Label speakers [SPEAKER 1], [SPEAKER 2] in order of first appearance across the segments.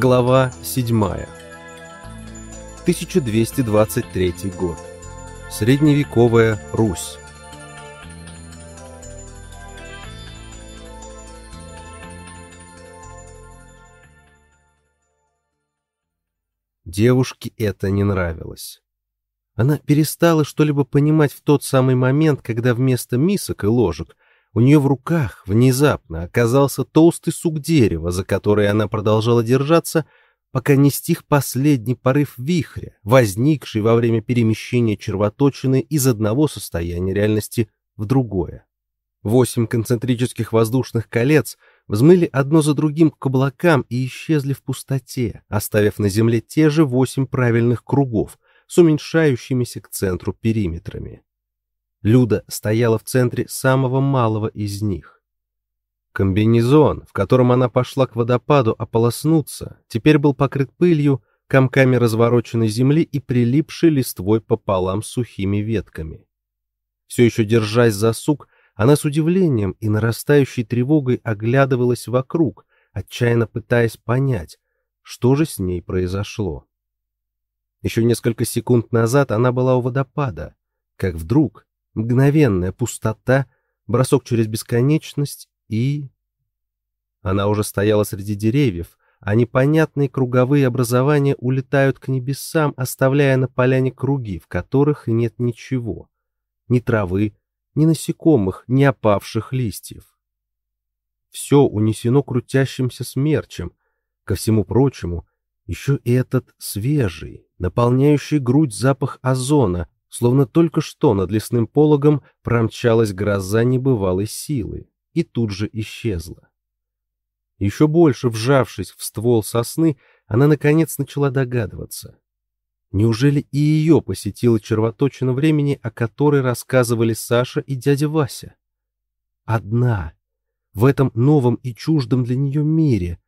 [SPEAKER 1] Глава 7. 1223 год. Средневековая Русь. Девушке это не нравилось. Она перестала что-либо понимать в тот самый момент, когда вместо мисок и ложек у нее в руках внезапно оказался толстый сук дерева, за который она продолжала держаться, пока не стих последний порыв вихря, возникший во время перемещения червоточины из одного состояния реальности в другое. Восемь концентрических воздушных колец взмыли одно за другим к облакам и исчезли в пустоте, оставив на земле те же восемь правильных кругов, с уменьшающимися к центру периметрами. Люда стояла в центре самого малого из них. Комбинезон, в котором она пошла к водопаду ополоснуться, теперь был покрыт пылью, комками развороченной земли и прилипшей листвой пополам сухими ветками. Все еще держась за сук, она с удивлением и нарастающей тревогой оглядывалась вокруг, отчаянно пытаясь понять, что же с ней произошло. Еще несколько секунд назад она была у водопада, как вдруг мгновенная пустота, бросок через бесконечность и... Она уже стояла среди деревьев, а непонятные круговые образования улетают к небесам, оставляя на поляне круги, в которых нет ничего. Ни травы, ни насекомых, ни опавших листьев. Все унесено крутящимся смерчем. Ко всему прочему, еще и этот свежий, наполняющий грудь запах озона, словно только что над лесным пологом промчалась гроза небывалой силы и тут же исчезла. Еще больше вжавшись в ствол сосны, она наконец начала догадываться. Неужели и ее посетила червоточина времени, о которой рассказывали Саша и дядя Вася? Одна, в этом новом и чуждом для нее мире,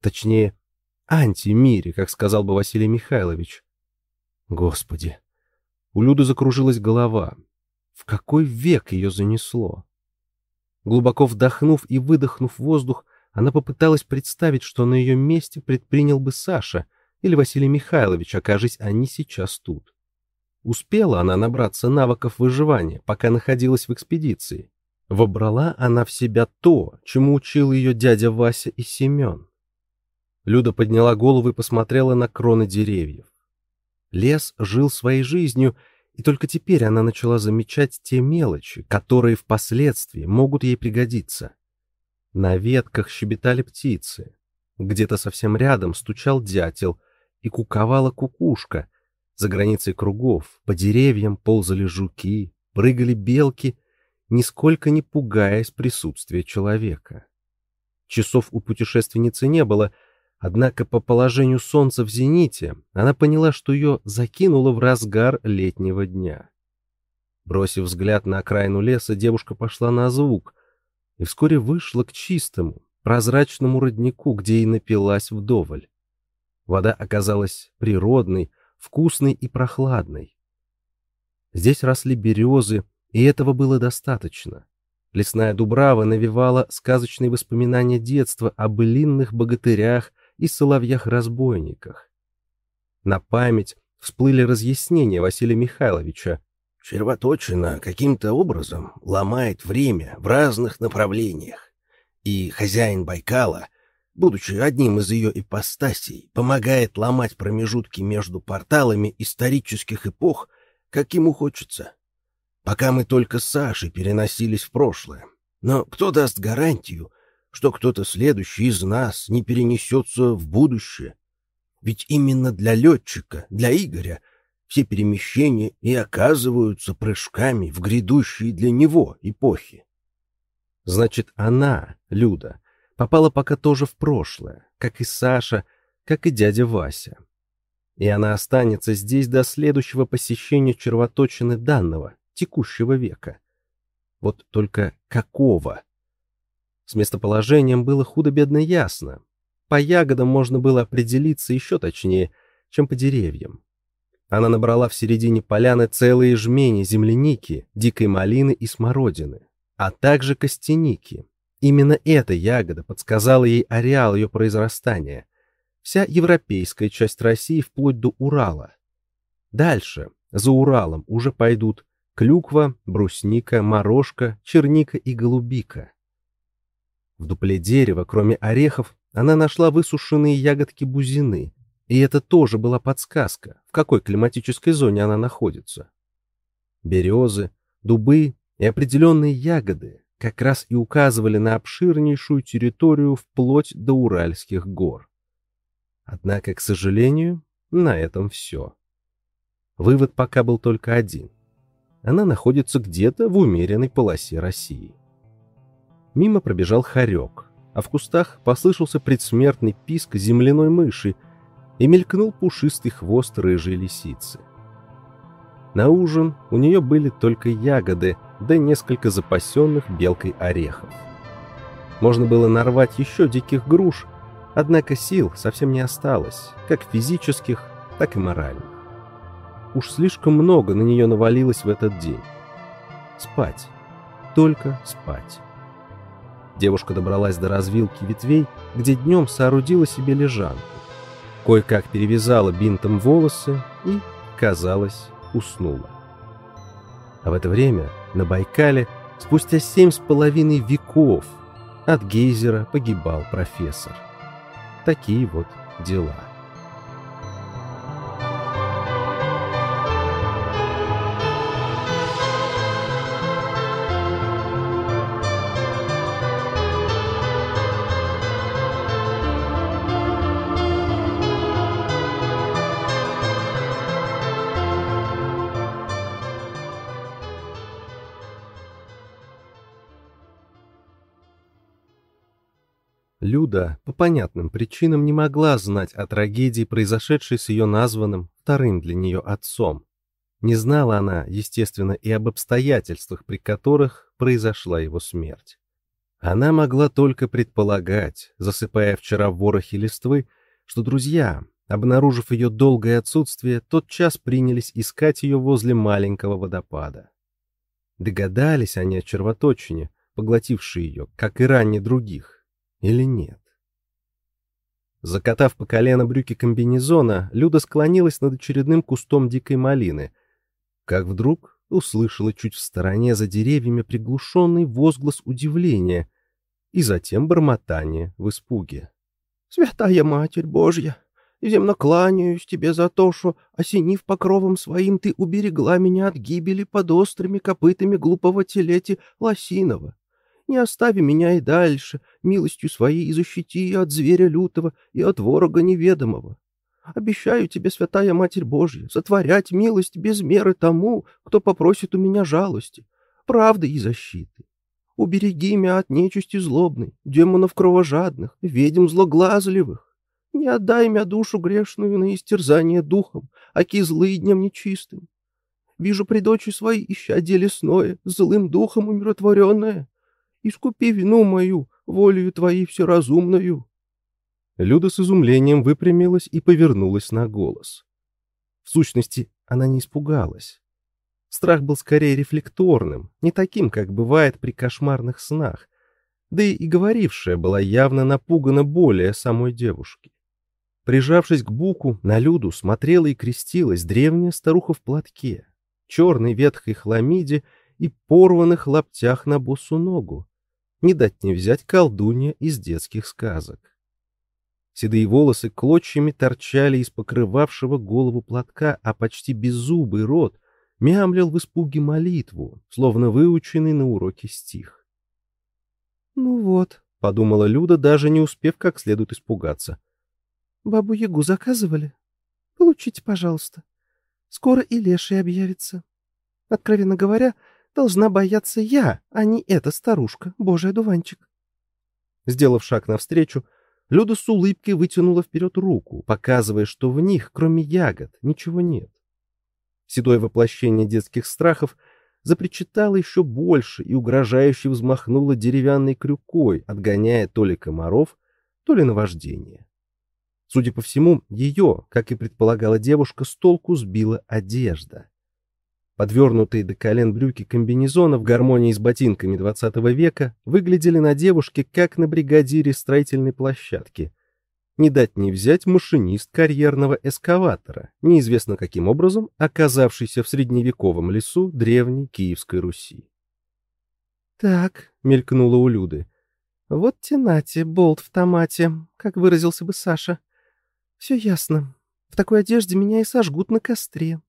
[SPEAKER 1] точнее, антимире, как сказал бы Василий Михайлович. Господи! У Люды закружилась голова. В какой век ее занесло? Глубоко вдохнув и выдохнув воздух, она попыталась представить, что на ее месте предпринял бы Саша или Василий Михайлович, окажись они сейчас тут. Успела она набраться навыков выживания, пока находилась в экспедиции. Вобрала она в себя то, чему учил ее дядя Вася и Семен. Люда подняла голову и посмотрела на кроны деревьев. Лес жил своей жизнью, и только теперь она начала замечать те мелочи, которые впоследствии могут ей пригодиться. На ветках щебетали птицы. Где-то совсем рядом стучал дятел и куковала кукушка. За границей кругов по деревьям ползали жуки, прыгали белки, нисколько не пугаясь присутствия человека. Часов у путешественницы не было — Однако по положению солнца в зените она поняла, что ее закинуло в разгар летнего дня. Бросив взгляд на окраину леса, девушка пошла на звук и вскоре вышла к чистому, прозрачному роднику, где и напилась вдоволь. Вода оказалась природной, вкусной и прохладной. Здесь росли березы, и этого было достаточно. Лесная дубрава навевала сказочные воспоминания детства о былинных богатырях и соловьях-разбойниках. На память всплыли разъяснения Василия Михайловича.
[SPEAKER 2] Червоточина каким-то образом ломает время в разных направлениях, и хозяин Байкала, будучи одним из ее ипостасей, помогает ломать промежутки между порталами исторических эпох, как ему хочется. Пока мы только с Сашей переносились в прошлое. Но кто даст гарантию, что кто-то следующий из нас не перенесется в будущее. Ведь именно для летчика, для Игоря, все перемещения и оказываются прыжками в грядущие для него эпохи.
[SPEAKER 1] Значит, она, Люда, попала пока тоже в прошлое, как и Саша, как и дядя Вася. И она останется здесь до следующего посещения червоточины данного, текущего века. Вот только какого? С местоположением было худо-бедно ясно. По ягодам можно было определиться еще точнее, чем по деревьям. Она набрала в середине поляны целые жмени земляники, дикой малины и смородины, а также костяники. Именно эта ягода подсказала ей ареал ее произрастания. вся европейская часть России вплоть до Урала. Дальше, за Уралом, уже пойдут клюква, брусника, морожка, черника и голубика. В дупле дерева, кроме орехов, она нашла высушенные ягодки бузины, и это тоже была подсказка, в какой климатической зоне она находится. Березы, дубы и определенные ягоды как раз и указывали на обширнейшую территорию вплоть до Уральских гор. Однако, к сожалению, на этом все. Вывод пока был только один. Она находится где-то в умеренной полосе России. Мимо пробежал хорек, а в кустах послышался предсмертный писк земляной мыши и мелькнул пушистый хвост рыжей лисицы. На ужин у нее были только ягоды, да несколько запасенных белкой орехов. Можно было нарвать еще диких груш, однако сил совсем не осталось, как физических, так и моральных. Уж слишком много на нее навалилось в этот день. Спать. Только спать. Девушка добралась до развилки ветвей, где днем соорудила себе лежанку. Кое-как перевязала бинтом волосы и, казалось, уснула. А в это время на Байкале спустя семь с половиной веков от гейзера погибал профессор. Такие вот дела. Люда по понятным причинам не могла знать о трагедии, произошедшей с ее названным, вторым для нее отцом. Не знала она, естественно, и об обстоятельствах, при которых произошла его смерть. Она могла только предполагать, засыпая вчера в ворохе листвы, что друзья, обнаружив ее долгое отсутствие, тотчас принялись искать ее возле маленького водопада. Догадались они о червоточине, поглотившей ее, как и ранее других, или нет? Закатав по колено брюки комбинезона, Люда склонилась над очередным кустом дикой малины, как вдруг услышала чуть в стороне за деревьями приглушенный возглас удивления и затем бормотание в испуге. «Святая Матерь Божья, земно кланяюсь тебе за то, что, осенив покровом своим, ты уберегла меня от гибели под острыми копытами глупого телети Лосинова не остави меня и дальше, милостью своей и защити от зверя лютого и от ворога неведомого. Обещаю тебе, святая Матерь Божья, сотворять милость без меры тому, кто попросит у меня жалости, правды и защиты. Убереги меня от нечисти злобной, демонов кровожадных, ведьм злоглазливых. Не отдай меня душу грешную на истерзание духом, аки злыдням нечистым. Вижу при дочи своей исчадие лесное, злым духом умиротворенное, искупи вину мою, волею твоей всеразумною. Люда с изумлением выпрямилась и повернулась на голос. В сущности, она не испугалась. Страх был скорее рефлекторным, не таким, как бывает при кошмарных снах, да и говорившая была явно напугана более самой девушки. Прижавшись к буку, на Люду смотрела и крестилась древняя старуха в платке, черной ветхой хламиде и порванных лаптях на босу ногу, не дать не взять колдунья из детских сказок. Седые волосы клочьями торчали из покрывавшего голову платка, а почти беззубый рот мямлил в испуге молитву, словно выученный на уроке стих. «Ну вот», — подумала Люда, даже не успев как следует испугаться. «Бабу-ягу заказывали? Получите, пожалуйста. Скоро и леший объявится. Откровенно говоря, — Должна бояться я, а не эта старушка, божий одуванчик. Сделав шаг навстречу, Люда с улыбкой вытянула вперед руку, показывая, что в них, кроме ягод, ничего нет. Седое воплощение детских страхов запричитало еще больше и угрожающе взмахнуло деревянной крюкой, отгоняя то ли комаров, то ли наваждение. Судя по всему, ее, как и предполагала девушка, с толку сбила одежда. Подвернутые до колен брюки комбинезона в гармонии с ботинками XX века выглядели на девушке как на бригадире строительной площадки. не дать не взять машинист карьерного эскаватора, неизвестно каким образом оказавшийся в средневековом лесу древней Киевской Руси.
[SPEAKER 3] «Так», — мелькнуло у Люды, — «вот тенате, болт в томате, как выразился бы Саша. Все ясно. В такой одежде меня и сожгут на костре».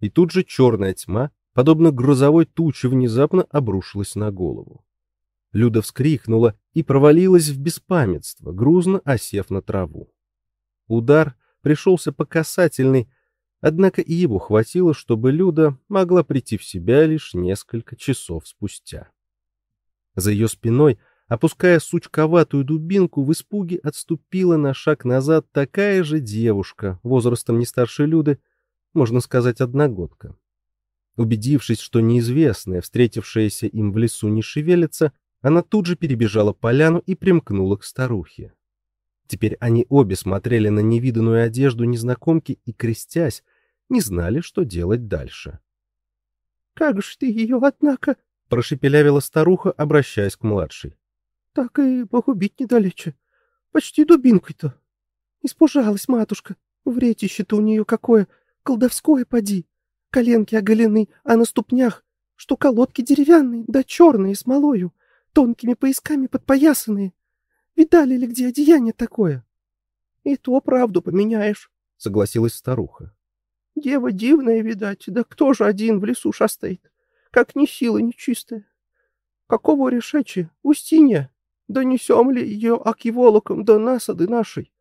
[SPEAKER 1] И тут же черная тьма, подобно грузовой туче, внезапно обрушилась на голову. Люда вскрикнула и провалилась в беспамятство, грузно осев на траву. Удар пришелся по касательной, однако и его хватило, чтобы Люда могла прийти в себя лишь несколько часов спустя. За ее спиной, опуская сучковатую дубинку, в испуге отступила на шаг назад такая же девушка, возрастом не старше Люды, можно сказать, одногодка. Убедившись, что неизвестная, встретившаяся им в лесу, не шевелится, она тут же перебежала поляну и примкнула к старухе. Теперь они обе смотрели на невиданную одежду незнакомки и, крестясь, не знали, что делать дальше.
[SPEAKER 3] — Как ж ты ее, однако, —
[SPEAKER 1] прошепелявила старуха, обращаясь к младшей.
[SPEAKER 3] — Так и погубить недалече. Почти дубинкой-то. Испужалась матушка. Вретище-то у нее какое, колдовское поди. Коленки оголены, а на ступнях, что колодки деревянные, да черные, смолою тонкими поясками подпоясанные. Видали ли где одеяние такое? — И то правду поменяешь, — согласилась старуха. — Дева дивная, видать, да кто же один в лесу шастает? Как ни сила нечистая. Какого решечи, Устинья? Донесем ли ее акиволоком до насады нашей?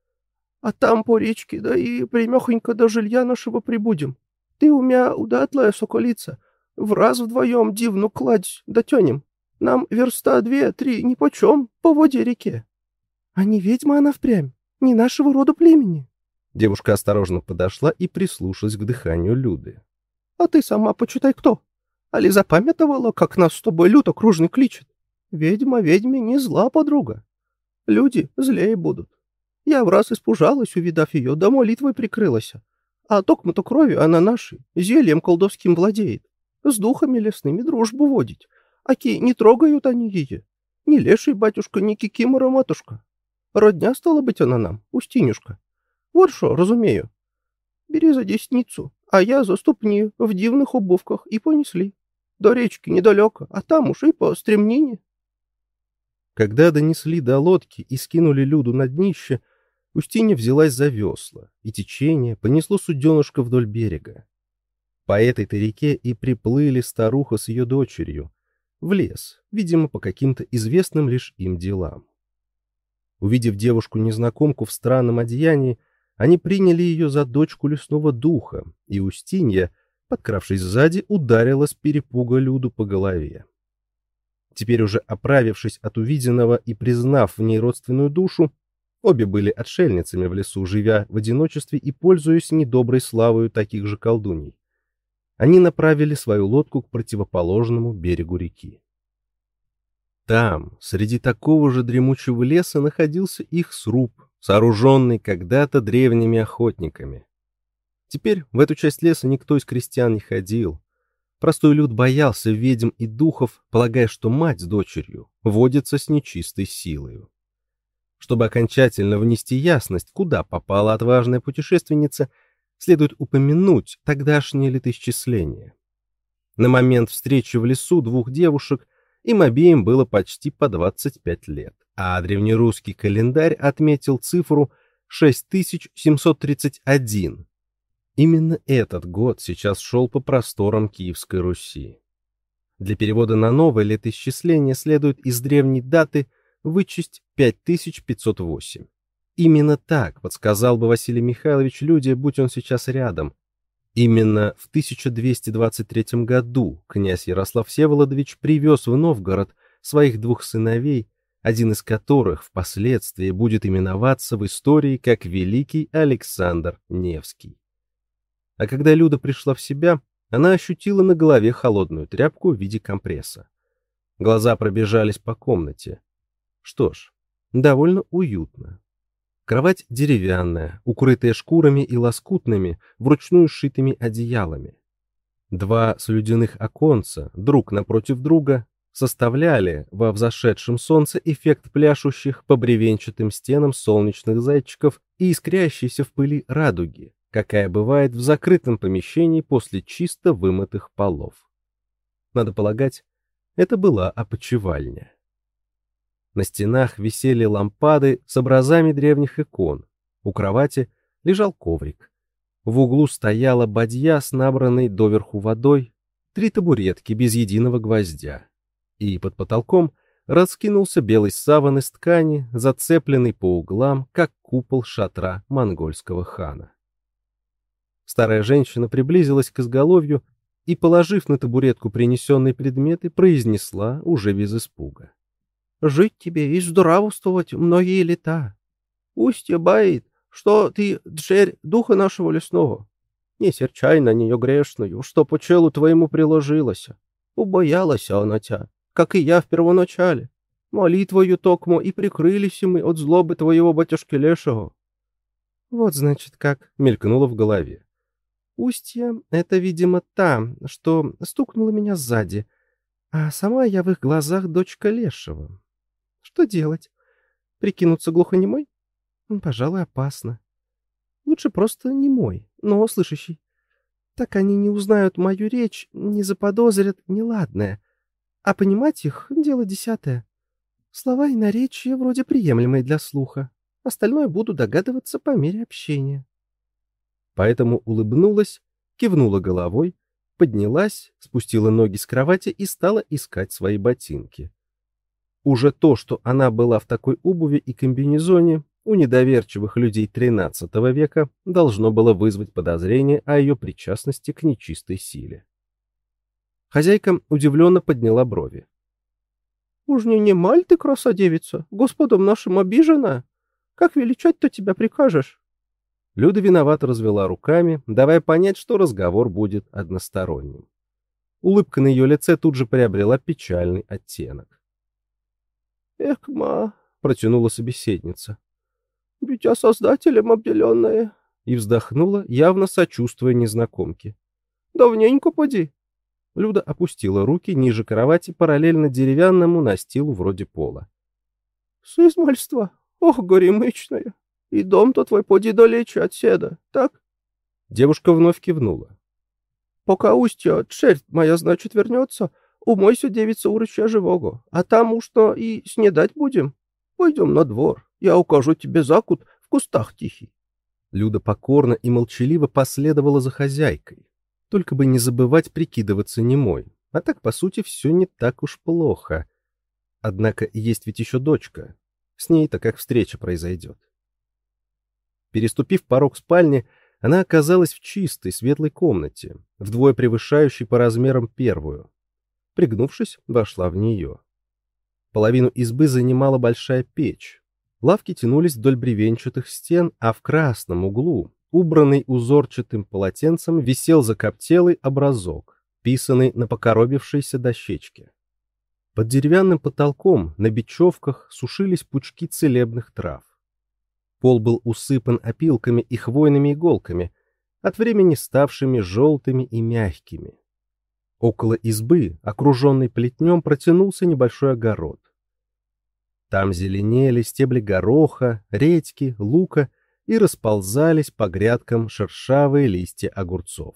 [SPEAKER 3] А там по речке, да и примехонько до жилья нашего прибудем. Ты у меня удатлая соколица, в раз вдвоем дивну кладь дотянем. Нам верста две-три нипочем по воде реке. А не ведьма она впрямь, не нашего рода племени.
[SPEAKER 1] Девушка осторожно подошла и прислушалась к дыханию Люды.
[SPEAKER 3] — А ты сама почитай кто? Али запамятовала, как нас с тобой люто кружный кличет? Ведьма ведьме не зла подруга. Люди злее будут. Я в раз испужалась, увидав ее, да молитвой прикрылась. А токмо-то крови она нашей, зельем колдовским владеет. С духами лесными дружбу водить, Аки не трогают они ее. Ни леший батюшка, ни кикимора матушка. Родня стала быть она нам, Устинюшка. Вот что, разумею. Бери за десницу, а я за ступни в дивных обувках и понесли. До речки недалеко, а там уж и по стремнине.
[SPEAKER 1] Когда донесли до лодки и скинули Люду на днище, Устинья взялась за весла, и течение понесло суденышко вдоль берега. По этой-то реке и приплыли старуха с ее дочерью, в лес, видимо, по каким-то известным лишь им делам. Увидев девушку-незнакомку в странном одеянии, они приняли ее за дочку лесного духа, и Устинья, подкравшись сзади, ударила с перепуга Люду по голове. Теперь уже оправившись от увиденного и признав в ней родственную душу, обе были отшельницами в лесу, живя в одиночестве и пользуясь недоброй славою таких же колдуней они направили свою лодку к противоположному берегу реки. Там, среди такого же дремучего леса, находился их сруб, сооруженный когда-то древними охотниками. Теперь в эту часть леса никто из крестьян не ходил. Простой люд боялся ведьм и духов, полагая, что мать с дочерью водится с нечистой силою. Чтобы окончательно внести ясность, куда попала отважная путешественница, следует упомянуть тогдашнее летоисчисление. На момент встречи в лесу двух девушек им обеим было почти по 25 лет, а древнерусский календарь отметил цифру 6731. Именно этот год сейчас шел по просторам Киевской Руси. Для перевода на новое летоисчисление следует из древней даты вычесть 5508. Именно так подсказал бы Василий Михайлович люди, будь он сейчас рядом. Именно в 1223 году князь Ярослав Всеволодович привез в Новгород своих двух сыновей, один из которых впоследствии будет именоваться в истории как Великий Александр Невский. А когда Люда пришла в себя, она ощутила на голове холодную тряпку в виде компресса. Глаза пробежались по комнате. Что ж, довольно уютно. Кровать деревянная, укрытая шкурами и лоскутными, вручную сшитыми одеялами. Два слюдяных оконца, друг напротив друга, составляли во взошедшем солнце эффект пляшущих по бревенчатым стенам солнечных зайчиков и искрящейся в пыли радуги, какая бывает в закрытом помещении после чисто вымытых полов. Надо полагать, это была опочивальня. На стенах висели лампады с образами древних икон. У кровати лежал коврик. В углу стояла бадья с набранной доверху водой, три табуретки без единого гвоздя. И под потолком раскинулся белый саван из ткани, зацепленный по углам, как купол шатра монгольского хана. Старая женщина приблизилась к изголовью и, положив на табуретку принесенные предметы, произнесла уже без испуга. «Жить тебе и здравствовать многие лета. Устье бает, что ты дшерь духа нашего лесного. Не серчай на нее грешную, что по челу твоему приложилась. Убоялась она тебя, как и я в первоначале. Молитвою токмо и прикрылись мы от злобы твоего батюшки Лешего. Вот, значит, как мелькнуло в голове. Устья — это, видимо, та, что стукнула меня сзади, а сама я в их глазах дочка Лешего. Что делать? Прикинуться глухонемой? Пожалуй, опасно. Лучше просто немой, но слышащий. Так они не узнают мою речь, не заподозрят неладное. А понимать их — дело десятое. Слова и наречия вроде приемлемые для слуха. Остальное буду догадываться по мере общения. Поэтому улыбнулась, кивнула головой, поднялась, спустила ноги с кровати и стала искать свои ботинки. Уже то, что она была в такой обуви и комбинезоне, у недоверчивых людей XIII века должно было вызвать подозрение о ее причастности к нечистой силе. Хозяйка удивленно подняла брови. «Уж не немаль ты, красодевица, господом нашим обижена? Как величать-то тебя прикажешь?» Люда виновато развела руками, давая понять, что разговор будет односторонним. Улыбка на ее лице тут же приобрела печальный оттенок. «Эх, ма!» — протянула собеседница. «Дитя создателем обделенное!» И вздохнула, явно сочувствуя незнакомке. «Давненько поди!» Люда опустила руки ниже кровати параллельно деревянному настилу вроде пола. «С измальства! Ох, горемычная! И дом-то твой поди далече отседа, так?» Девушка вновь кивнула. «Пока устья, шерсть моя, значит, вернется, умойся, девица, у рыча живого, а там уж то и снедать будем. Пойдем на двор, я укажу тебе закут в кустах тихий». Люда покорно и молчаливо последовала за хозяйкой. Только бы не забывать прикидываться немой. А так, по сути, все не так уж плохо. Однако есть ведь еще дочка. С ней-то как встреча произойдет. Переступив порог спальни, она оказалась в чистой, светлой комнате, вдвое превышающей по размерам первую. Пригнувшись, вошла в нее. Половину избы занимала большая печь. Лавки тянулись вдоль бревенчатых стен, а в красном углу, убранный узорчатым полотенцем, висел закоптелый образок, писанный на покоробившейся дощечке. Под деревянным потолком на бечевках сушились пучки целебных трав. Пол был усыпан опилками и хвойными иголками, от времени ставшими желтыми и мягкими. Около избы, окруженный плетнем, протянулся небольшой огород. Там зеленели стебли гороха, редьки, лука и расползались по грядкам шершавые листья огурцов.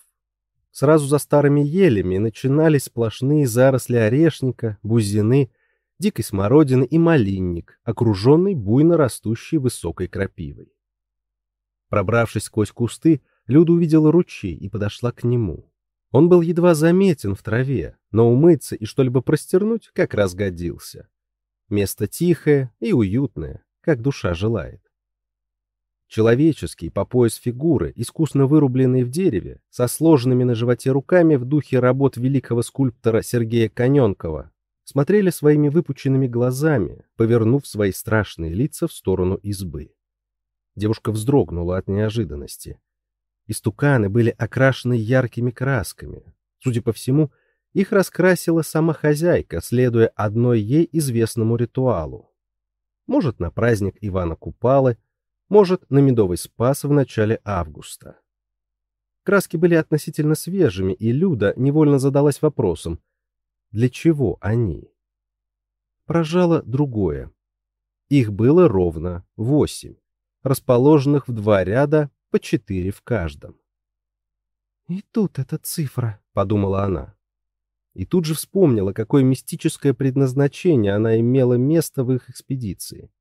[SPEAKER 1] Сразу за старыми елями начинались сплошные заросли орешника, бузины — дикой смородины и малинник, окруженный буйно растущей высокой крапивой. Пробравшись сквозь кусты, Люда увидела ручей и подошла к нему. Он был едва заметен в траве, но умыться и что-либо простернуть как раз годился. Место тихое и уютное, как душа желает. Человеческий по пояс фигуры, искусно вырубленный в дереве, со сложенными на животе руками в духе работ великого скульптора Сергея Коненкова, смотрели своими выпученными глазами, повернув свои страшные лица в сторону избы. Девушка вздрогнула от неожиданности. Истуканы были окрашены яркими красками. Судя по всему, их раскрасила сама хозяйка, следуя одной ей известному ритуалу. Может, на праздник Ивана Купалы, может, на Медовый Спас в начале августа. Краски были относительно свежими, и Люда невольно задалась вопросом, для чего они? поражало другое. Их было ровно восемь, расположенных в два ряда по четыре в каждом.
[SPEAKER 3] «И тут эта цифра», —
[SPEAKER 1] подумала она. И тут же вспомнила, какое мистическое предназначение она имела место в их экспедиции.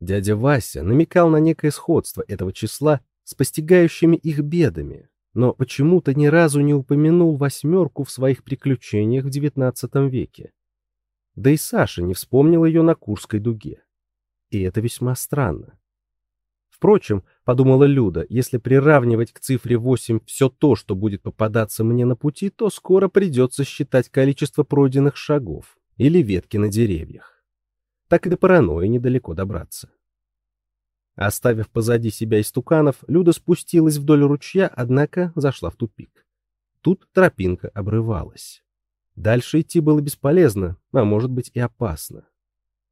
[SPEAKER 1] Дядя Вася намекал на некое сходство этого числа с постигающими их бедами, но почему-то ни разу не упомянул восьмерку в своих приключениях в XIX веке. Да и Саша не вспомнил ее на Курской дуге. И это весьма странно. Впрочем, подумала Люда, если приравнивать к цифре 8 все то, что будет попадаться мне на пути, то скоро придется считать количество пройденных шагов или ветки на деревьях. Так и до паранойи недалеко добраться. Оставив позади себя истуканов, Люда спустилась вдоль ручья, однако зашла в тупик. Тут тропинка обрывалась. Дальше идти было бесполезно, а может быть и опасно.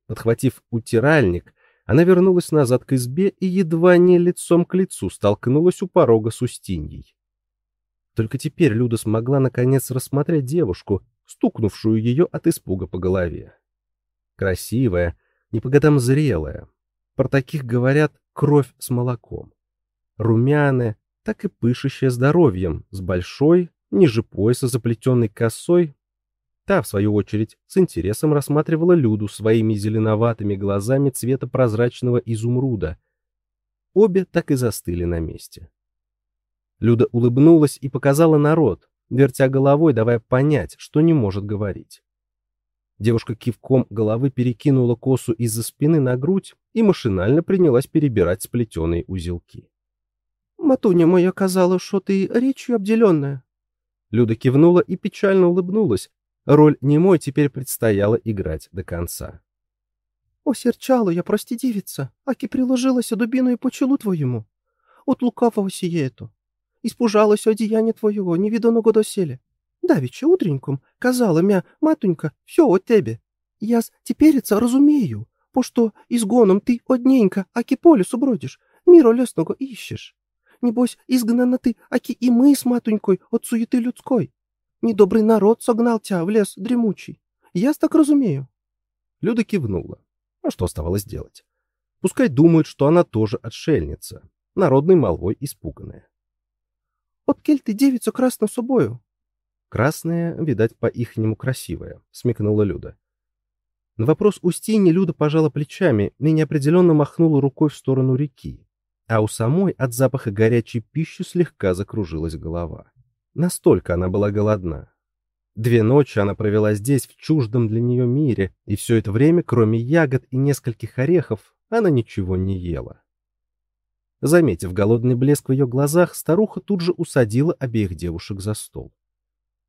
[SPEAKER 1] Подхватив утиральник, она вернулась назад к избе и едва не лицом к лицу столкнулась у порога с Устиньей. Только теперь Люда смогла наконец рассмотреть девушку, стукнувшую ее от испуга по голове. Красивая, не по годам зрелая. Про таких говорят кровь с молоком. Румяная, так и пышущая здоровьем, с большой, ниже пояса заплетенной косой, Та, в свою очередь, с интересом рассматривала Люду своими зеленоватыми глазами цвета прозрачного изумруда. Обе так и застыли на месте. Люда улыбнулась и показала народ, вертя головой, давая понять, что не может говорить. Девушка кивком головы перекинула косу из-за спины на грудь и машинально принялась перебирать сплетенные узелки.
[SPEAKER 3] «Матуня моя казала, что ты речью обделенная».
[SPEAKER 1] Люда кивнула и печально улыбнулась, Роль немой теперь предстояло играть до конца.
[SPEAKER 3] «Осерчала я, прости, девица, аки приложилась дубину и почелу твоему. От лукавого сиету. Испужалась одеяние твоего, невиданого доселе. Давеча утреньком казала мя, матунька, все от тебе. Я теперица разумею, по что изгоном ты одненька, аки по лесу бродишь, мира лесного ищешь. Небось, изгнана ты, аки и мы с матунькой от суеты людской. Недобрый народ согнал тебя в лес дремучий. Я так разумею.
[SPEAKER 1] Люда кивнула. А что оставалось делать? Пускай думают, что она тоже отшельница, народной молвой испуганная.
[SPEAKER 3] От кель ты девица красна собою.
[SPEAKER 1] Красная, видать, по-ихнему красивая, смекнула Люда. На вопрос Устини Люда пожала плечами и неопределенно махнула рукой в сторону реки, а у самой от запаха горячей пищи слегка закружилась голова. Настолько она была голодна. Две ночи она провела здесь, в чуждом для нее мире, и все это время, кроме ягод и нескольких орехов, она ничего не ела. Заметив голодный блеск в ее глазах, старуха тут же усадила обеих девушек за стол.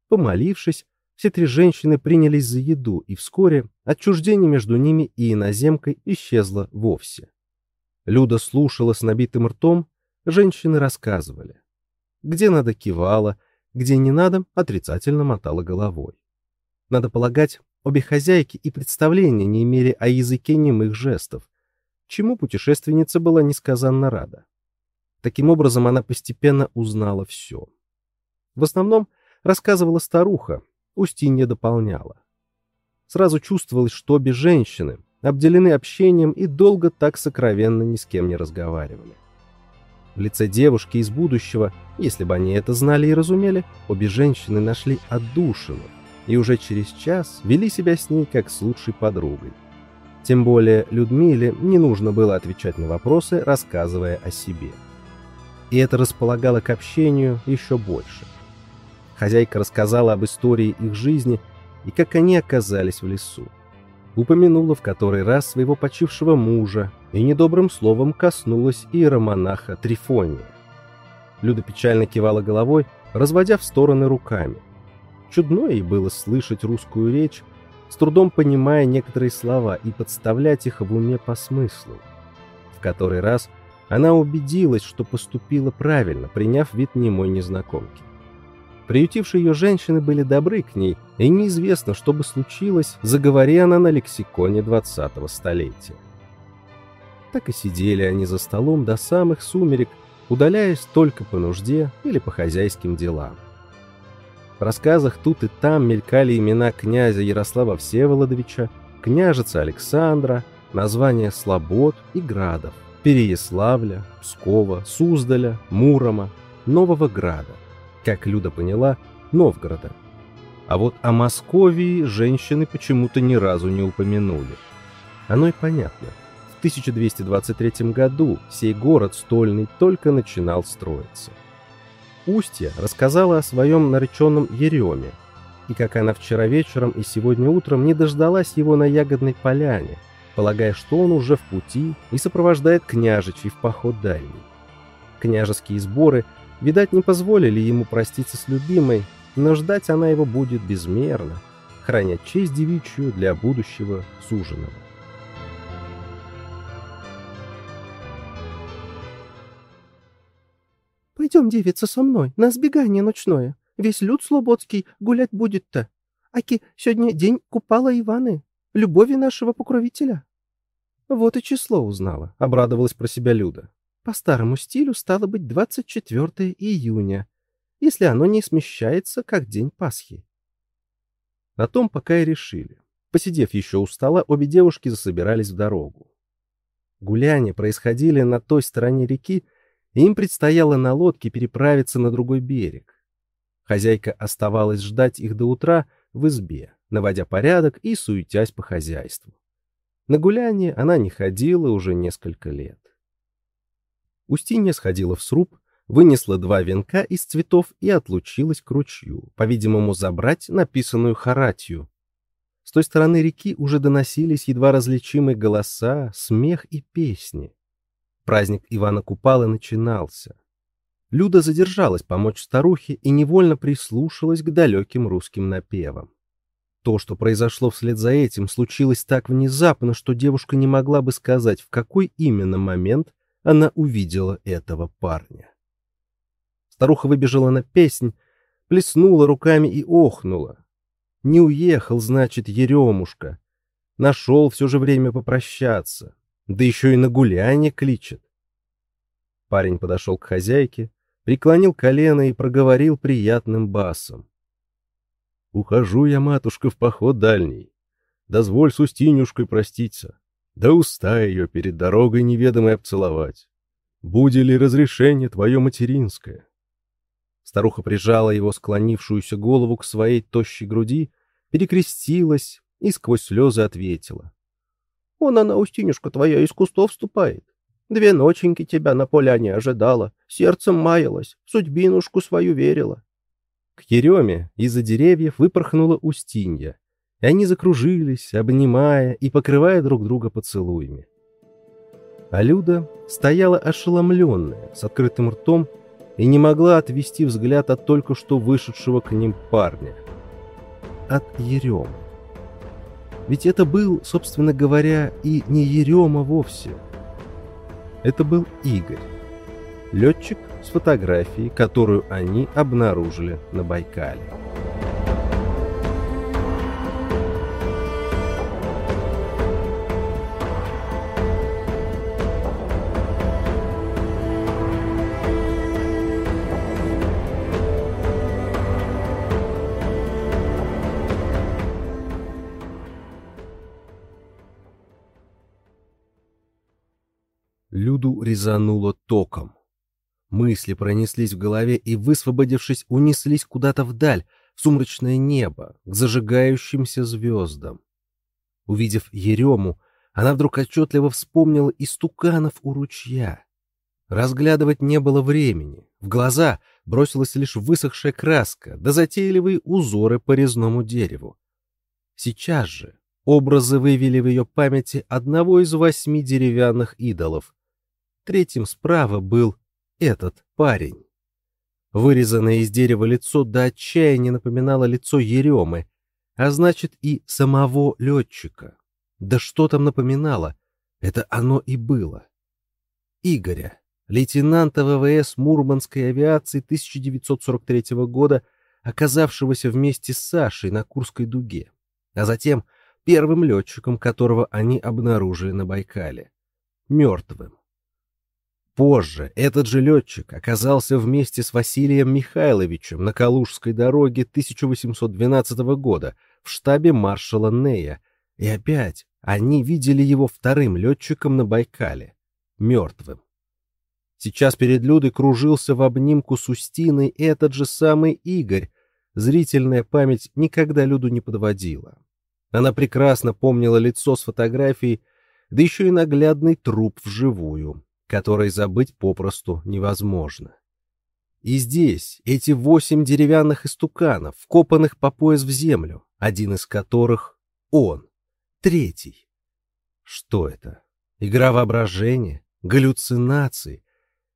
[SPEAKER 1] Помолившись, все три женщины принялись за еду, и вскоре отчуждение между ними и иноземкой исчезло вовсе. Люда слушала с набитым ртом, женщины рассказывали. Где надо кивала, где не надо, отрицательно мотала головой. Надо полагать, обе хозяйки и представления не имели о языке немых жестов, чему путешественница была несказанно рада. Таким образом, она постепенно узнала все. В основном рассказывала старуха, Устинья дополняла. Сразу чувствовалось, что обе женщины обделены общением и долго так сокровенно ни с кем не разговаривали. В лице девушки из будущего, если бы они это знали и разумели, обе женщины нашли отдушину и уже через час вели себя с ней как с лучшей подругой. Тем более Людмиле не нужно было отвечать на вопросы, рассказывая о себе. И это располагало к общению еще больше. Хозяйка рассказала об истории их жизни и как они оказались в лесу упомянула в который раз своего почившего мужа и недобрым словом коснулась иеромонаха Трифония. Люда печально кивала головой, разводя в стороны руками. Чудно ей было слышать русскую речь, с трудом понимая некоторые слова и подставлять их в уме по смыслу. В который раз она убедилась, что поступила правильно, приняв вид немой незнакомки. Приютившие ее женщины были добры к ней, и неизвестно, что бы случилось, заговори она на лексиконе двадцатого столетия. Так и сидели они за столом до самых сумерек, удаляясь только по нужде или по хозяйским делам. В рассказах тут и там мелькали имена князя Ярослава Всеволодовича, княжица Александра, названия слобод и градов, Переяславля, Пскова, Суздаля, Мурома, Нового Града, как Люда поняла, Новгорода. А вот о Московии женщины почему-то ни разу не упомянули. Оно и понятно. В 1223 году сей город стольный только начинал строиться. Устья рассказала о своем нареченном Ереме, и как она вчера вечером и сегодня утром не дождалась его на Ягодной поляне, полагая, что он уже в пути и сопровождает княжичей в поход дальний. Княжеские сборы, видать, не позволили ему проститься с любимой, но ждать она его будет безмерно, храня честь девичью для будущего суженого.
[SPEAKER 3] «Пойдем, девица, со мной, на сбегание ночное. Весь люд слободский гулять будет-то. Аки, сегодня день купала Иваны, любови нашего покровителя».
[SPEAKER 1] Вот и число узнала, обрадовалась про себя Люда.
[SPEAKER 3] По старому стилю стало быть 24 июня, если оно не смещается, как день Пасхи.
[SPEAKER 1] На том пока и решили. Посидев еще у стола, обе девушки засобирались в дорогу. Гуляния происходили на той стороне реки, им предстояло на лодке переправиться на другой берег. Хозяйка оставалась ждать их до утра в избе, наводя порядок и суетясь по хозяйству. На гуляние она не ходила уже несколько лет. Устинья сходила в сруб, вынесла два венка из цветов и отлучилась к ручью, по-видимому, забрать написанную харатью. С той стороны реки уже доносились едва различимые голоса, смех и песни. Праздник Ивана Купала начинался. Люда задержалась помочь старухе и невольно прислушалась к далеким русским напевам. То, что произошло вслед за этим, случилось так внезапно, что девушка не могла бы сказать, в какой именно момент она увидела этого парня. Старуха выбежала на песнь, плеснула руками и охнула. Не уехал, значит, Еремушка. Нашел все же время попрощаться. Да еще и на гуляние кличет. Парень подошел к хозяйке, преклонил колено и проговорил приятным басом. Ухожу я, матушка, в поход дальний. Дозволь с Устинюшкой проститься, да уста ее перед дорогой неведомой обцеловать. Буде ли разрешение твое материнское? Старуха прижала его склонившуюся голову к своей тощей груди, перекрестилась и сквозь слезы ответила.
[SPEAKER 3] — Он она, Устинюшка твоя, из кустов вступает. Две ноченьки тебя на поляне ожидала, сердцем маялась, судьбинушку свою верила.
[SPEAKER 1] К Ереме из-за деревьев выпорхнула Устинья, и они закружились, обнимая и покрывая друг друга поцелуями. А Люда стояла ошеломленная, с открытым ртом, и не могла отвести взгляд от только что вышедшего к ним парня. От Ерема. Ведь это был, собственно говоря, и не Ерема вовсе. Это был Игорь. Летчик с фотографией, которую они обнаружили на Байкале. Люду резануло током. Мысли пронеслись в голове и, высвободившись, унеслись куда-то вдаль, в сумрачное небо, к зажигающимся звездам. Увидев Ерему, она вдруг отчетливо вспомнила истуканов у ручья. Разглядывать не было времени. В глаза бросилась лишь высохшая краска, да затейливые узоры по резному дереву. Сейчас же образы вывели в ее памяти одного из восьми деревянных идолов. Третьим справа был этот парень. Вырезанное из дерева лицо до отчаяния напоминало лицо Еремы, а значит и самого летчика. Да что там напоминало? Это оно и было. Игоря, лейтенанта ВВС Мурманской авиации 1943 года, оказавшегося вместе с Сашей на Курской дуге, а затем первым летчиком, которого они обнаружили на Байкале. Мертвым. Позже этот же летчик оказался вместе с Василием Михайловичем на Калужской дороге 1812 года в штабе маршала Нея И опять они видели его вторым летчиком на Байкале, мертвым. Сейчас перед Людой кружился в обнимку с Устиной этот же самый Игорь. Зрительная память никогда Люду не подводила. Она прекрасно помнила лицо с фотографией, да еще и наглядный труп вживую, который забыть попросту невозможно. И здесь эти восемь деревянных истуканов, вкопанных по пояс в землю, один из которых он, третий. Что это? Игра воображения? Галлюцинации?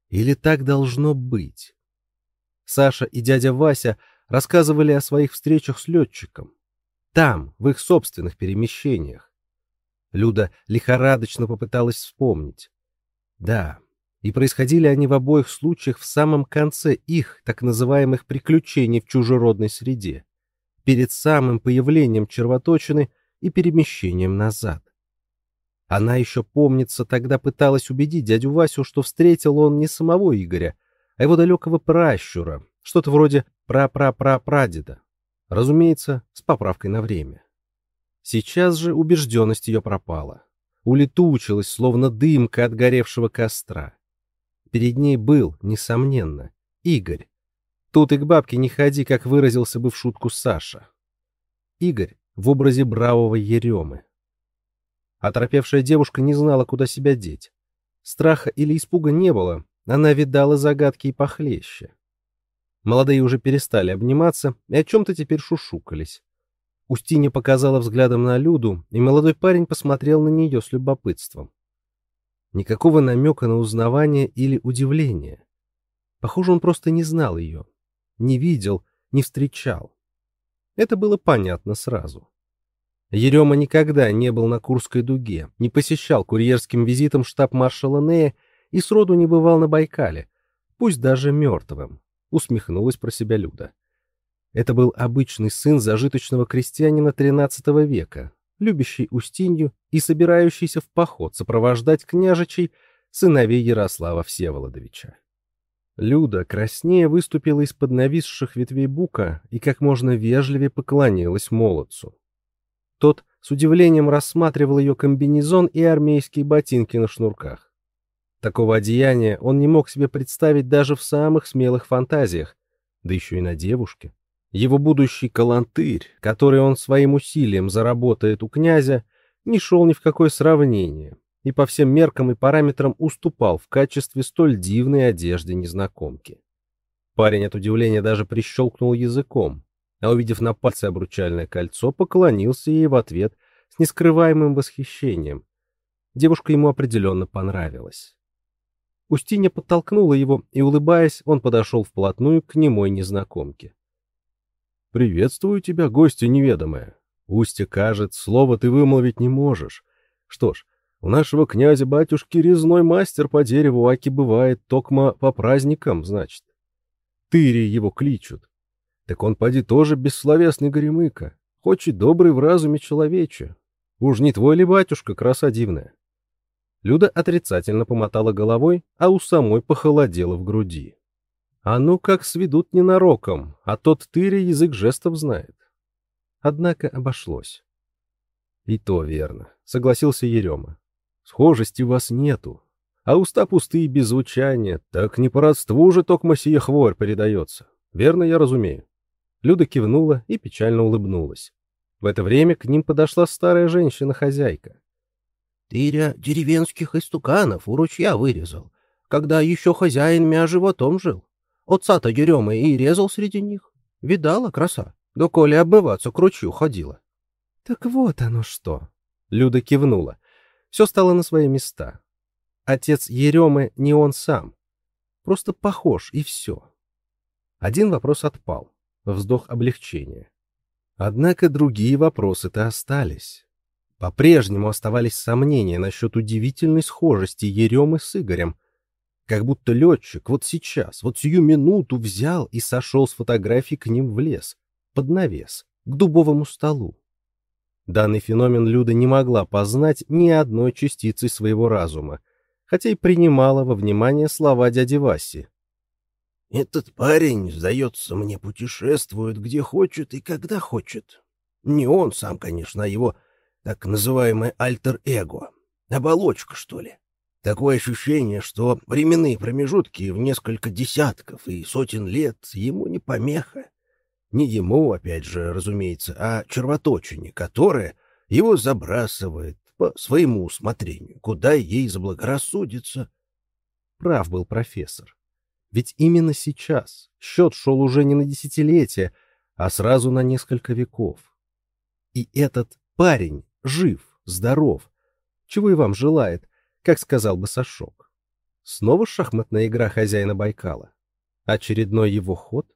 [SPEAKER 1] Или так должно быть? Саша и дядя Вася рассказывали о своих встречах с летчиком. Там, в их собственных перемещениях. Люда лихорадочно попыталась вспомнить. Да, и происходили они в обоих случаях в самом конце их так называемых приключений в чужеродной среде, перед самым появлением червоточины и перемещением назад. Она еще, помнится, тогда пыталась убедить дядю Васю, что встретил он не самого Игоря, а его далекого пращура, что-то вроде пра-пра-пра-прадеда. Разумеется, с поправкой на время. Сейчас же убежденность ее пропала. Улетучилась, словно дымка от горевшего костра. Перед ней был, несомненно, Игорь. Тут и к бабке не ходи, как выразился бы в шутку Саша. Игорь в образе бравого Еремы. Оторопевшая девушка не знала, куда себя деть. Страха или испуга не было, она видала загадки и похлеще. Молодые уже перестали обниматься и о чем-то теперь шушукались. Устинья показала взглядом на Люду, и молодой парень посмотрел на нее с любопытством. Никакого намека на узнавание или удивление. Похоже, он просто не знал ее, не видел, не встречал. Это было понятно сразу. Ерема никогда не был на Курской дуге, не посещал курьерским визитом штаб маршала Нея и сроду не бывал на Байкале, пусть даже мертвым, усмехнулась про себя Люда. Это был обычный сын зажиточного крестьянина XIII века, любящий Устинью и собирающийся в поход сопровождать княжичей сыновей Ярослава Всеволодовича. Люда краснее выступила из-под нависших ветвей бука и как можно вежливее поклонилась молодцу. Тот с удивлением рассматривал ее комбинезон и армейские ботинки на шнурках. Такого одеяния он не мог себе представить даже в самых смелых фантазиях, да еще и на девушке. Его будущий калантырь, который он своим усилием заработает у князя, не шел ни в какое сравнение и по всем меркам и параметрам уступал в качестве столь дивной одежды незнакомки. Парень от удивления даже прищелкнул языком, а увидев на пальце обручальное кольцо, поклонился ей в ответ с нескрываемым восхищением. Девушка ему определенно понравилась. Устинья подтолкнула его, и, улыбаясь, он подошел вплотную к немой незнакомке. «Приветствую тебя, гостья неведомая. Устья, кажет, слово ты вымолвить не можешь. Что ж, у нашего князя-батюшки резной мастер по дереву аки бывает токма по праздникам, значит. Тыри его кличут. Так он поди тоже бессловесный горемыка, хоть и добрый в разуме человече. Уж не твой ли батюшка, краса дивная?» Люда отрицательно помотала головой, а у самой похолодело в груди. А ну как сведут ненароком, а тот тыре язык жестов знает. Однако обошлось. И то верно, согласился Ерема. Схожести у вас нету, а уста пустые без звучания, так не по родству же токмо сия хворь передается. Верно я разумею. Люда кивнула и печально улыбнулась. В это время к ним подошла старая женщина-хозяйка.
[SPEAKER 2] — Тыря деревенских истуканов у ручья вырезал, когда еще хозяин мя животом жил. Отца-то Еремы и резал среди них. Видала, краса? До коли обмываться к ручью ходила.
[SPEAKER 1] — Так вот оно что. Люда кивнула. Все стало на свои места. Отец Еремы не он сам. Просто похож, и все. Один вопрос отпал. Вздох облегчения. Однако другие вопросы-то остались. По-прежнему оставались сомнения насчет удивительной схожести Еремы с Игорем, как будто летчик вот сейчас, вот сию минуту взял и сошел с фотографий к ним в лес, под навес, к дубовому столу. Данный феномен Люда не могла познать ни одной частицы своего разума, хотя и принимала во внимание слова дяди Васи.
[SPEAKER 2] «Этот парень, сдается мне, путешествует где хочет и когда хочет. Не он сам, конечно, а его так называемое альтер-эго. Оболочка, что ли. Такое ощущение, что временные промежутки в несколько десятков и сотен лет ему не помеха. Не ему, опять же, разумеется, а червоточине, которое его забрасывает по своему усмотрению, куда ей заблагорассудится.
[SPEAKER 1] Прав был профессор. Ведь именно сейчас счет шел уже не на десятилетия, а сразу на несколько веков. И этот парень жив, здоров, чего и вам желает, как сказал бы Сашок. Снова шахматная игра хозяина Байкала. Очередной его ход?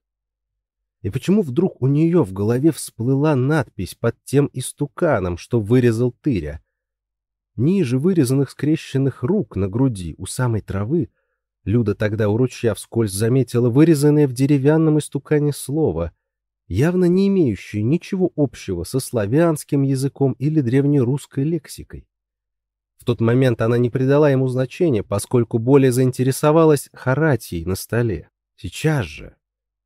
[SPEAKER 1] И почему вдруг у нее в голове всплыла надпись под тем истуканом, что вырезал тыря? Ниже вырезанных скрещенных рук на груди у самой травы Люда тогда у ручья вскользь заметила вырезанное в деревянном истукане слово, явно не имеющее ничего общего со славянским языком или древнерусской лексикой. В тот момент она не придала ему значения, поскольку более заинтересовалась харатией на столе. Сейчас же,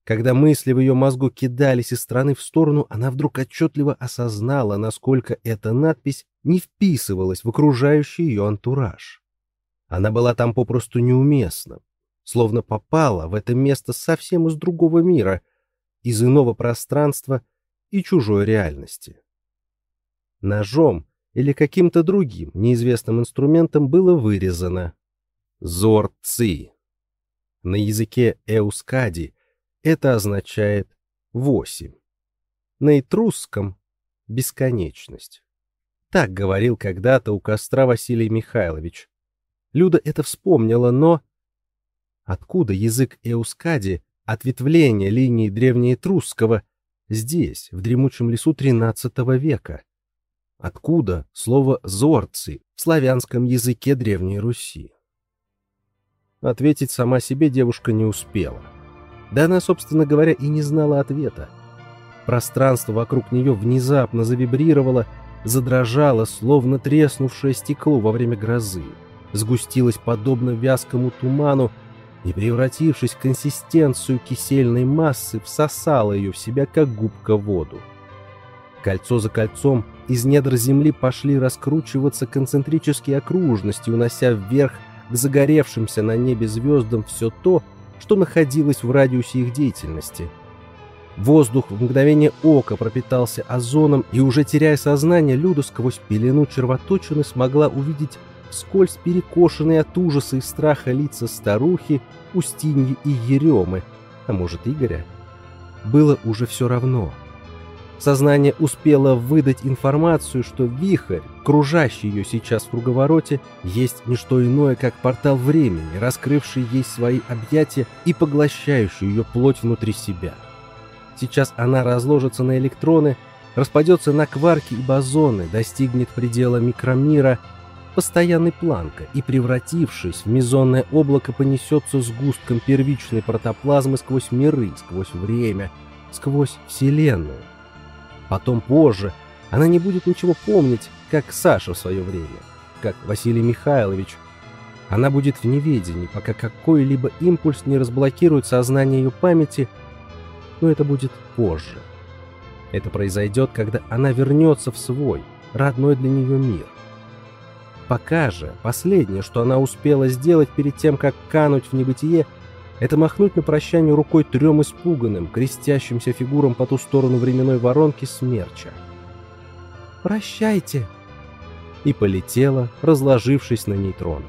[SPEAKER 1] когда мысли в ее мозгу кидались из стороны в сторону, она вдруг отчетливо осознала, насколько эта надпись не вписывалась в окружающий ее антураж. Она была там попросту неуместна, словно попала в это место совсем из другого мира, из иного пространства и чужой реальности. Ножом или каким-то другим неизвестным инструментом было вырезано «Зор-ци». На языке эускади это означает «восемь». На этрусском — «бесконечность». Так говорил когда-то у костра Василий Михайлович, Люда это вспомнила, но... Откуда язык эускади, ответвление линии древнеэтрусского, здесь, в дремучем лесу XIII века? Откуда слово «зорцы» в славянском языке Древней Руси? Ответить сама себе девушка не успела. Да она, собственно говоря, и не знала ответа. Пространство вокруг нее внезапно завибрировало, задрожало, словно треснувшее стекло во время грозы сгустилась подобно вязкому туману и, превратившись в консистенцию кисельной массы, всосала ее в себя, как губка воду. Кольцо за кольцом из недр земли пошли раскручиваться концентрические окружности, унося вверх к загоревшимся на небе звездам все то, что находилось в радиусе их деятельности. Воздух в мгновение ока пропитался озоном, и уже теряя сознание, Люда сквозь пелену червоточины смогла увидеть вскользь перекошенные от ужаса и страха лица старухи, Устиньи и Еремы, а может Игоря. Было уже все равно. Сознание успело выдать информацию, что вихрь, кружащий ее сейчас в круговороте, есть не что иное, как портал времени, раскрывший ей свои объятия и поглощающий ее плоть внутри себя. Сейчас она разложится на электроны, распадется на кварки и бозоны, достигнет предела микромира постоянной планка и, превратившись в мезонное облако, понесется с густком первичной протоплазмы сквозь миры, сквозь время, сквозь Вселенную. Потом позже она не будет ничего помнить, как Саша в свое время, как Василий Михайлович. Она будет в неведении, пока какой-либо импульс не разблокирует сознание ее памяти, но это будет позже. Это произойдет, когда она вернется в свой, родной для нее мир. Пока же последнее, что она успела сделать перед тем, как кануть в небытие, это махнуть на прощание рукой трем испуганным, крестящимся фигурам по ту сторону временной воронки смерча. «Прощайте!» и полетела, разложившись на нейтроны.